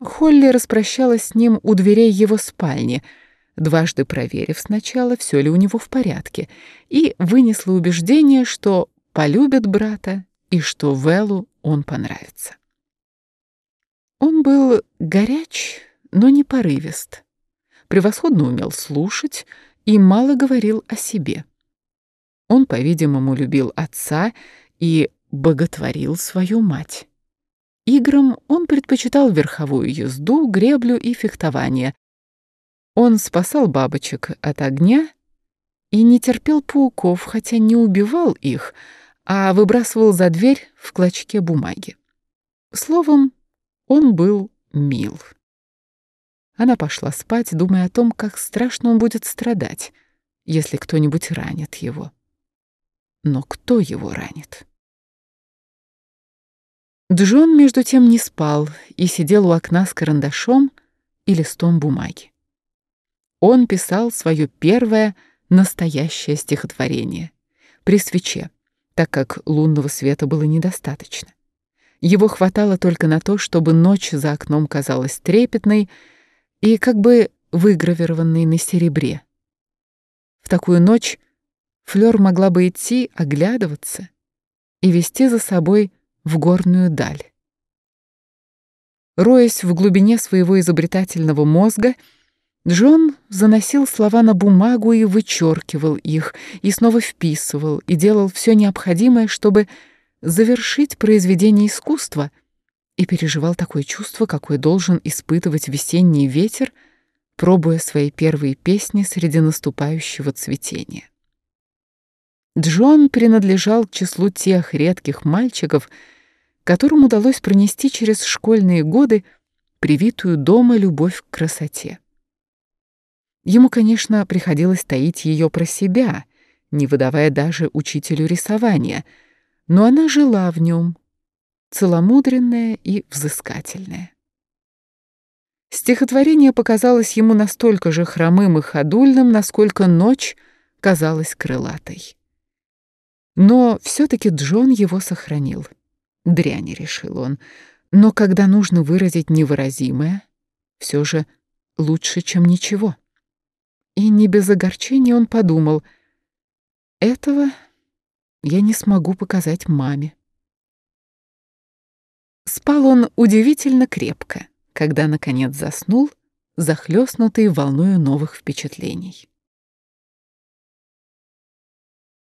Холли распрощалась с ним у дверей его спальни, дважды проверив сначала, все ли у него в порядке, и вынесла убеждение, что полюбит брата и что Веллу он понравится. Он был горяч, но не порывист, превосходно умел слушать и мало говорил о себе. Он, по-видимому, любил отца и боготворил свою мать. Играм он предпочитал верховую езду, греблю и фехтование. Он спасал бабочек от огня и не терпел пауков, хотя не убивал их, а выбрасывал за дверь в клочке бумаги. Словом, он был мил. Она пошла спать, думая о том, как страшно он будет страдать, если кто-нибудь ранит его. Но кто его ранит? Джон, между тем, не спал и сидел у окна с карандашом и листом бумаги. Он писал свое первое настоящее стихотворение при свече, так как лунного света было недостаточно. Его хватало только на то, чтобы ночь за окном казалась трепетной и как бы выгравированной на серебре. В такую ночь Флёр могла бы идти, оглядываться и вести за собой в горную даль. Роясь в глубине своего изобретательного мозга, Джон заносил слова на бумагу и вычеркивал их, и снова вписывал, и делал все необходимое, чтобы завершить произведение искусства, и переживал такое чувство, какое должен испытывать весенний ветер, пробуя свои первые песни среди наступающего цветения. Джон принадлежал к числу тех редких мальчиков, которым удалось пронести через школьные годы привитую дома любовь к красоте. Ему, конечно, приходилось таить ее про себя, не выдавая даже учителю рисования, но она жила в нем, целомудренная и взыскательная. Стихотворение показалось ему настолько же хромым и ходульным, насколько ночь казалась крылатой. Но все-таки Джон его сохранил. Дрянь, решил он. Но когда нужно выразить невыразимое, все же лучше, чем ничего. И не без огорчения он подумал, этого я не смогу показать маме. Спал он удивительно крепко, когда, наконец, заснул, захлестнутый волною новых впечатлений.